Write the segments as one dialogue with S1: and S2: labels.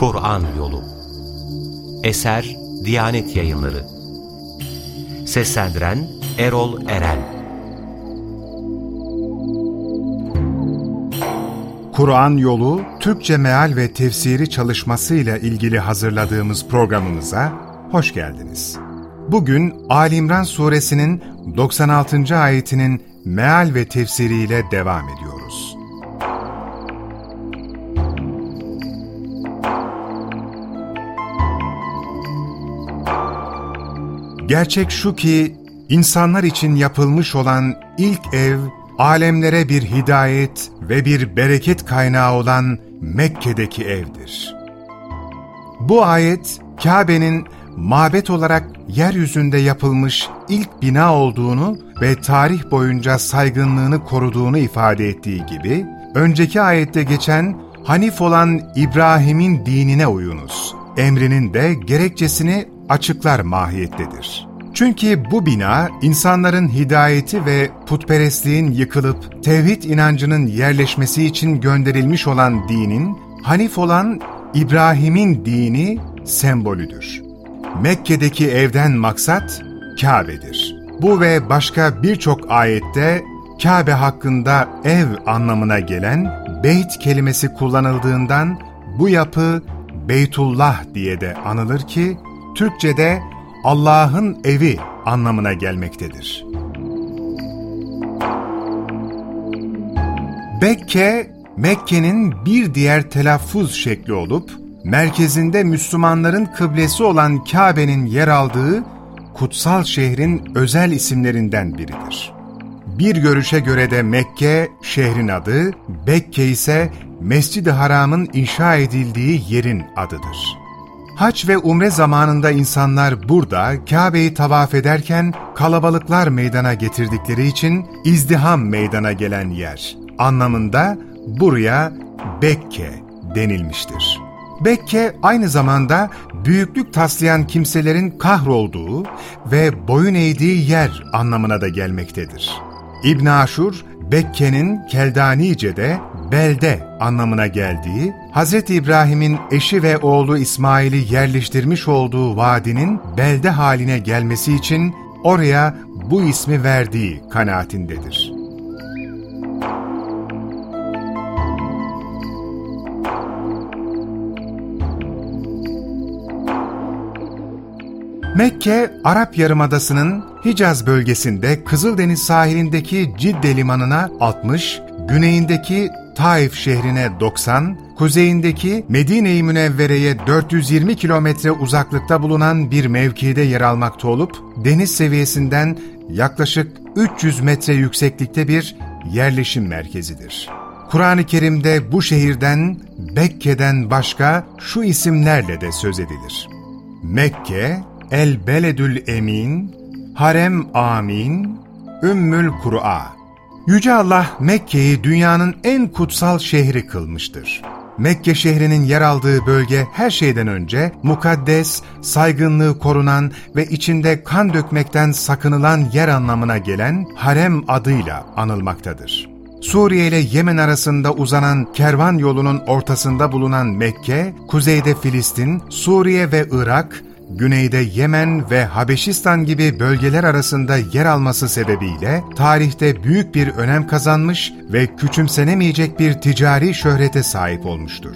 S1: Kur'an Yolu Eser Diyanet Yayınları Seslendiren Erol Eren
S2: Kur'an Yolu Türkçe Meal ve Tefsiri çalışmasıyla ilgili hazırladığımız programımıza hoş geldiniz. Bugün Ali İmran Suresinin 96. ayetinin meal ve tefsiriyle devam ediyoruz. Gerçek şu ki, insanlar için yapılmış olan ilk ev, alemlere bir hidayet ve bir bereket kaynağı olan Mekke'deki evdir. Bu ayet, Kabe'nin mabet olarak yeryüzünde yapılmış ilk bina olduğunu ve tarih boyunca saygınlığını koruduğunu ifade ettiği gibi, önceki ayette geçen Hanif olan İbrahim'in dinine uyunuz, emrinin de gerekçesini açıklar mahiyettedir. Çünkü bu bina insanların hidayeti ve putperestliğin yıkılıp tevhid inancının yerleşmesi için gönderilmiş olan dinin, Hanif olan İbrahim'in dini sembolüdür. Mekke'deki evden maksat Kabe'dir. Bu ve başka birçok ayette Kabe hakkında ev anlamına gelen beyt kelimesi kullanıldığından bu yapı Beytullah diye de anılır ki Türkçe'de Allah'ın evi anlamına gelmektedir. Bekke, Mekke'nin bir diğer telaffuz şekli olup, merkezinde Müslümanların kıblesi olan Kabe'nin yer aldığı kutsal şehrin özel isimlerinden biridir. Bir görüşe göre de Mekke şehrin adı, Bekke ise Mescid-i Haram'ın inşa edildiği yerin adıdır. Haç ve umre zamanında insanlar burada Kabe'yi tavaf ederken kalabalıklar meydana getirdikleri için izdiham meydana gelen yer anlamında buraya Bekke denilmiştir. Bekke aynı zamanda büyüklük taslayan kimselerin kahrolduğu ve boyun eğdiği yer anlamına da gelmektedir. İbn Aşur, Bekke'nin Keldanice'de belde anlamına geldiği, Hz. İbrahim'in eşi ve oğlu İsmail'i yerleştirmiş olduğu vadinin belde haline gelmesi için oraya bu ismi verdiği kanaatindedir. Mekke, Arap Yarımadası'nın Hicaz bölgesinde Kızıldeniz sahilindeki Cidde limanına 60, güneyindeki Taif şehrine 90, kuzeyindeki Medine-i Münevvere'ye 420 kilometre uzaklıkta bulunan bir mevkide yer almakta olup, deniz seviyesinden yaklaşık 300 metre yükseklikte bir yerleşim merkezidir. Kur'an-ı Kerim'de bu şehirden, Bekke'den başka şu isimlerle de söz edilir. Mekke, El Beledül Emin, Harem Amin, Ümmül Kur'a. Yüce Allah Mekke'yi dünyanın en kutsal şehri kılmıştır. Mekke şehrinin yer aldığı bölge her şeyden önce mukaddes, saygınlığı korunan ve içinde kan dökmekten sakınılan yer anlamına gelen harem adıyla anılmaktadır. Suriye ile Yemen arasında uzanan kervan yolunun ortasında bulunan Mekke, kuzeyde Filistin, Suriye ve Irak, güneyde Yemen ve Habeşistan gibi bölgeler arasında yer alması sebebiyle tarihte büyük bir önem kazanmış ve küçümsenemeyecek bir ticari şöhrete sahip olmuştur.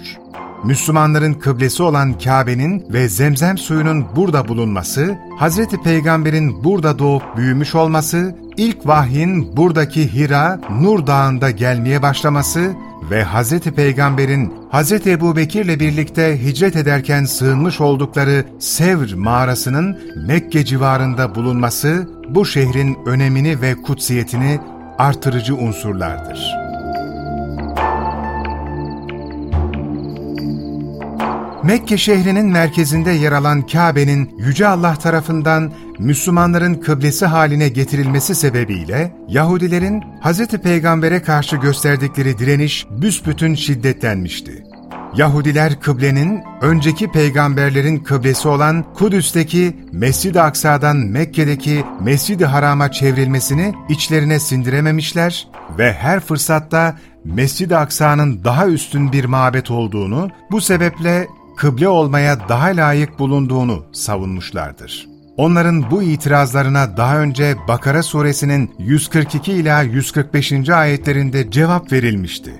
S2: Müslümanların kıblesi olan Kabe'nin ve zemzem suyunun burada bulunması, Hz. Peygamber'in burada doğup büyümüş olması, ilk vahyin buradaki Hira, Nur Dağı'nda gelmeye başlaması ve Hz. Peygamber'in Hz. Ebu Bekir'le birlikte hicret ederken sığınmış oldukları Sevr mağarasının Mekke civarında bulunması, bu şehrin önemini ve kutsiyetini artırıcı unsurlardır.'' Mekke şehrinin merkezinde yer alan Kabe'nin Yüce Allah tarafından Müslümanların kıblesi haline getirilmesi sebebiyle Yahudilerin Hz. Peygamber'e karşı gösterdikleri direniş büsbütün şiddetlenmişti. Yahudiler kıblenin önceki peygamberlerin kıblesi olan Kudüs'teki Mescid-i Aksa'dan Mekke'deki Mescid-i Haram'a çevrilmesini içlerine sindirememişler ve her fırsatta Mescid-i Aksa'nın daha üstün bir mabet olduğunu, bu sebeple kıble olmaya daha layık bulunduğunu savunmuşlardır. Onların bu itirazlarına daha önce Bakara suresinin 142 ila 145. ayetlerinde cevap verilmişti.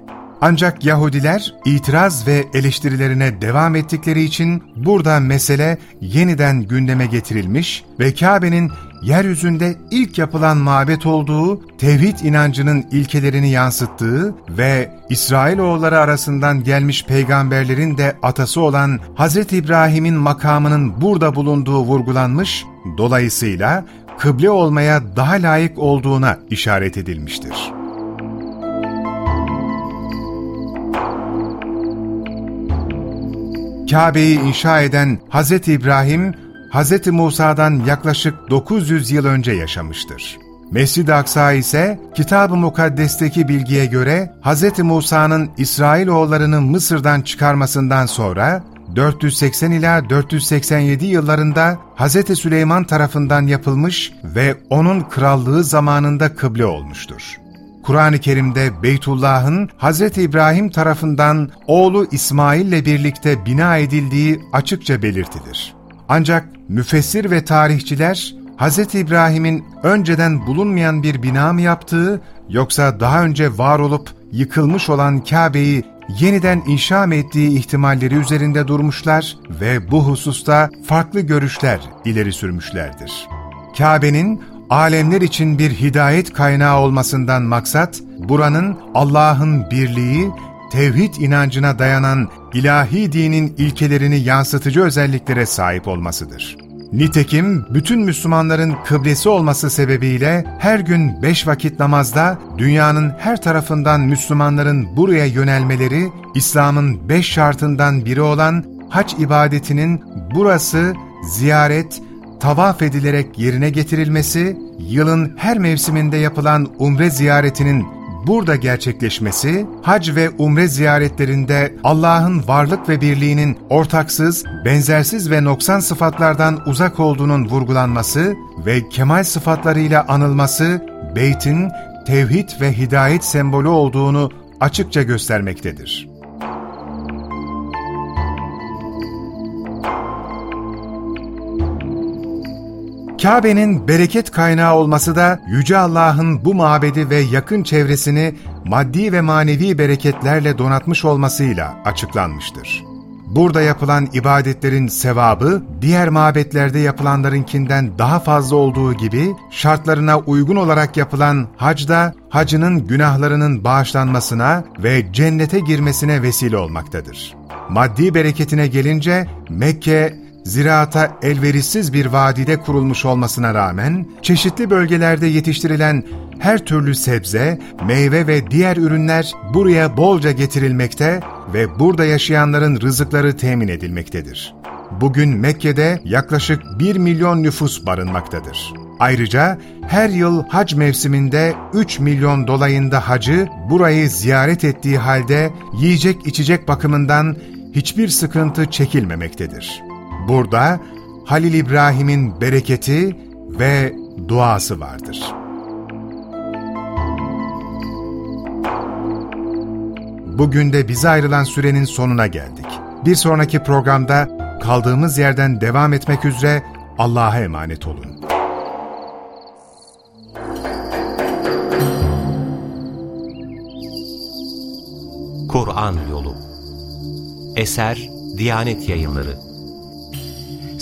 S2: Ancak Yahudiler itiraz ve eleştirilerine devam ettikleri için burada mesele yeniden gündeme getirilmiş ve Kabe'nin yeryüzünde ilk yapılan mabet olduğu, tevhid inancının ilkelerini yansıttığı ve İsrailoğulları arasından gelmiş peygamberlerin de atası olan Hz. İbrahim'in makamının burada bulunduğu vurgulanmış, dolayısıyla kıble olmaya daha layık olduğuna işaret edilmiştir. Kabe'yi inşa eden Hz. İbrahim, Hz. Musa'dan yaklaşık 900 yıl önce yaşamıştır. Mescid-i Aksa ise Kitab-ı Mukaddes'teki bilgiye göre Hz. Musa'nın İsrailoğullarını Mısır'dan çıkarmasından sonra 480 ila 487 yıllarında Hz. Süleyman tarafından yapılmış ve onun krallığı zamanında kıble olmuştur. Kur'an-ı Kerim'de Beytullah'ın Hz. İbrahim tarafından oğlu İsmail ile birlikte bina edildiği açıkça belirtilir. Ancak müfessir ve tarihçiler Hz. İbrahim'in önceden bulunmayan bir bina mı yaptığı yoksa daha önce var olup yıkılmış olan Kabe'yi yeniden inşa ettiği ihtimalleri üzerinde durmuşlar ve bu hususta farklı görüşler ileri sürmüşlerdir. Kabe'nin alemler için bir hidayet kaynağı olmasından maksat, buranın Allah'ın birliği, tevhid inancına dayanan ilahi dinin ilkelerini yansıtıcı özelliklere sahip olmasıdır. Nitekim bütün Müslümanların kıblesi olması sebebiyle her gün beş vakit namazda dünyanın her tarafından Müslümanların buraya yönelmeleri, İslam'ın beş şartından biri olan hac ibadetinin burası ziyaret, tavaf edilerek yerine getirilmesi, yılın her mevsiminde yapılan umre ziyaretinin burada gerçekleşmesi, hac ve umre ziyaretlerinde Allah'ın varlık ve birliğinin ortaksız, benzersiz ve noksan sıfatlardan uzak olduğunun vurgulanması ve kemal sıfatlarıyla anılması, beytin tevhid ve hidayet sembolü olduğunu açıkça göstermektedir. Kabe'nin bereket kaynağı olması da Yüce Allah'ın bu mabedi ve yakın çevresini maddi ve manevi bereketlerle donatmış olmasıyla açıklanmıştır. Burada yapılan ibadetlerin sevabı, diğer mabetlerde yapılanlarınkinden daha fazla olduğu gibi, şartlarına uygun olarak yapılan hacda, hacının günahlarının bağışlanmasına ve cennete girmesine vesile olmaktadır. Maddi bereketine gelince, Mekke, ziraata elverişsiz bir vadide kurulmuş olmasına rağmen, çeşitli bölgelerde yetiştirilen her türlü sebze, meyve ve diğer ürünler buraya bolca getirilmekte ve burada yaşayanların rızıkları temin edilmektedir. Bugün Mekke'de yaklaşık 1 milyon nüfus barınmaktadır. Ayrıca her yıl hac mevsiminde 3 milyon dolayında hacı burayı ziyaret ettiği halde yiyecek içecek bakımından hiçbir sıkıntı çekilmemektedir. Burada Halil İbrahim'in bereketi ve duası vardır. Bugün de bize ayrılan sürenin sonuna geldik. Bir sonraki programda kaldığımız yerden devam etmek üzere Allah'a emanet olun.
S1: Kur'an Yolu Eser Diyanet Yayınları